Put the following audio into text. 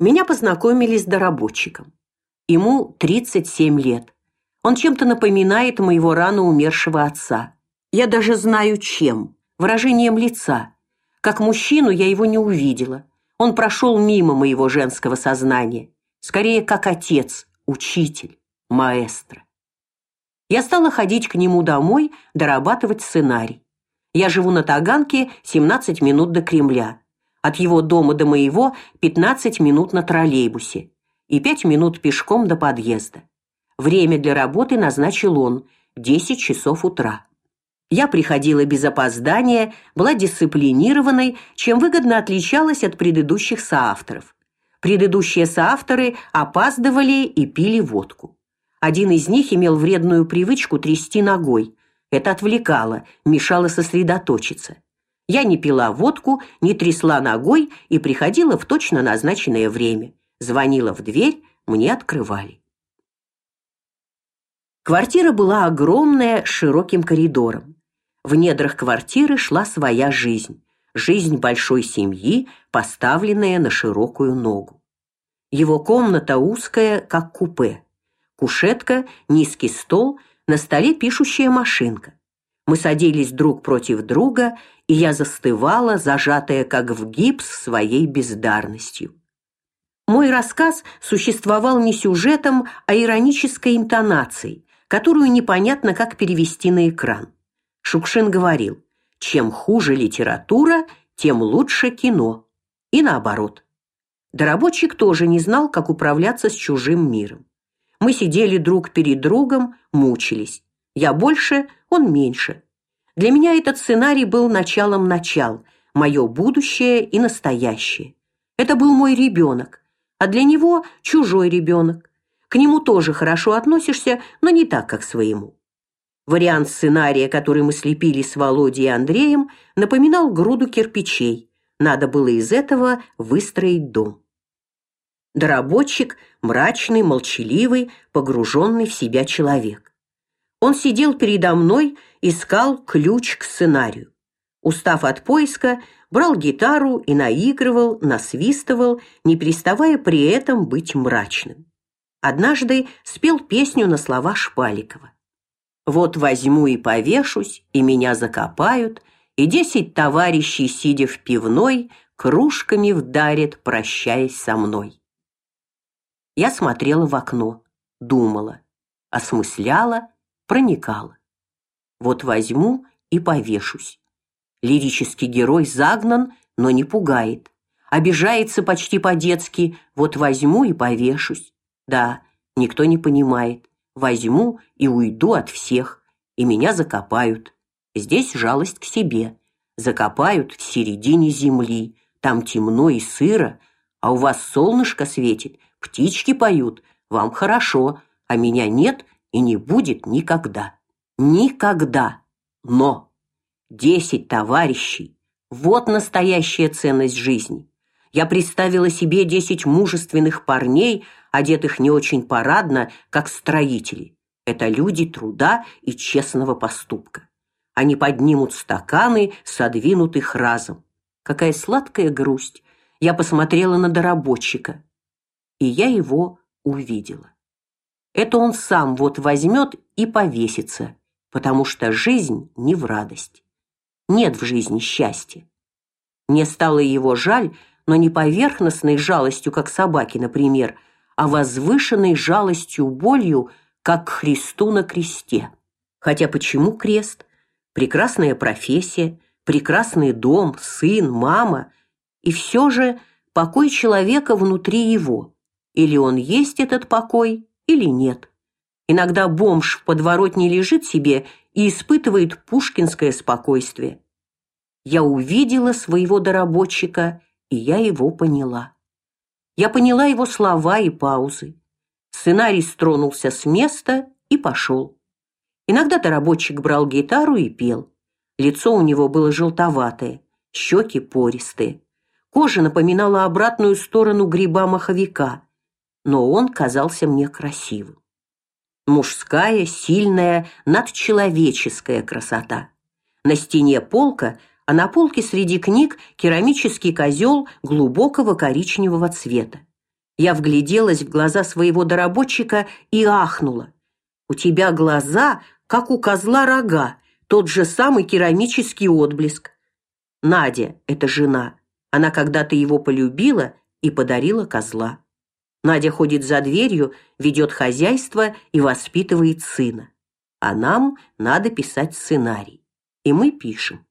Меня познакомили с доработчиком. Ему 37 лет. Он чем-то напоминает моего рано умершего отца. Я даже знаю чем, выражением лица. Как мужчину я его не увидела. Он прошел мимо моего женского сознания, скорее как отец, учитель, маэстро. Я стала ходить к нему домой, дорабатывать сценарий. Я живу на Таганке 17 минут до Кремля. От его дома до моего 15 минут на троллейбусе и 5 минут пешком до подъезда. Время для работы назначил он 10 часов утра. Я приходила без опоздания, была дисциплинированной, чем выгодно отличалась от предыдущих соавторов. Предыдущие соавторы опаздывали и пили водку. Один из них имел вредную привычку трясти ногой. Это отвлекало, мешало сосредоточиться. Я не пила водку, не трясла ногой и приходила в точно назначенное время. Звонила в дверь, мне открывали. Квартира была огромная, с широким коридором. В недрах квартиры шла своя жизнь, жизнь большой семьи, поставленная на широкую ногу. Его комната узкая, как купе. Кушетка, низкий стол, на столе пишущая машинка. Мы садились друг против друга, и я застывала, зажатая как в гипс своей бездарностью. Мой рассказ существовал не сюжетом, а иронической интонацией, которую непонятно как перевести на экран. Шукшин говорил: "Чем хуже литература, тем лучше кино". И наоборот. Доработчик тоже не знал, как управляться с чужим миром. Мы сидели друг перед другом, мучились. Я больше, он меньше. Для меня этот сценарий был началом начал, мое будущее и настоящее. Это был мой ребенок, а для него чужой ребенок. К нему тоже хорошо относишься, но не так, как своему. Вариант сценария, который мы слепили с Володей и Андреем, напоминал груду кирпичей. Надо было из этого выстроить дом. Доработчик мрачный, молчаливый, погруженный в себя человек. Он сидел передо мной, искал ключ к сценарию. Устав от поиска, брал гитару и наигрывал, насвистывал, не переставая при этом быть мрачным. Однажды спел песню на слова Шпаликова. Вот возьму и повешусь, и меня закопают, и десять товарищей, сидя в пивной, кружками вдарят, прощаясь со мной. Я смотрела в окно, думала, осмысляла, проникала. Вот возьму и повешусь. Лирический герой загнан, но не пугает. Обижается почти по-детски. Вот возьму и повешусь. Да, никто не понимает. Возьму и уйду от всех, и меня закопают. Здесь жалость к себе. Закопают в середине земли. Там темно и сыро, а у вас солнышко светит, птички поют. Вам хорошо, а меня нет и не будет никогда. Никогда. Но Десять товарищей. Вот настоящая ценность жизни. Я представила себе десять мужественных парней, одетых не очень парадно, как строители. Это люди труда и честного поступка. Они поднимут стаканы, содвинутых разом. Какая сладкая грусть. Я посмотрела на доработчика, и я его увидела. Это он сам вот возьмет и повесится, потому что жизнь не в радость нет в жизни счастья. Мне стало его жаль, но не поверхностной жалостью, как собаки, например, а возвышенной жалостью, болью, как к Христу на кресте. Хотя почему крест? Прекрасная профессия, прекрасный дом, сын, мама, и все же покой человека внутри его. Или он есть этот покой, или нет. Иногда бомж в подворотне лежит себе и испытывает пушкинское спокойствие. Я увидела своего доработчика, и я его поняла. Я поняла его слова и паузы. Сценарий стронулся с места и пошел. Иногда доработчик брал гитару и пел. Лицо у него было желтоватое, щеки пористые. Кожа напоминала обратную сторону гриба-маховика, но он казался мне красивым мужская, сильная, надчеловеческая красота. На стене полка, а на полке среди книг керамический козел глубокого коричневого цвета. Я вгляделась в глаза своего доработчика и ахнула. У тебя глаза, как у козла рога, тот же самый керамический отблеск. Надя это жена. Она когда-то его полюбила и подарила козла. Надя ходит за дверью, ведет хозяйство и воспитывает сына. А нам надо писать сценарий. И мы пишем.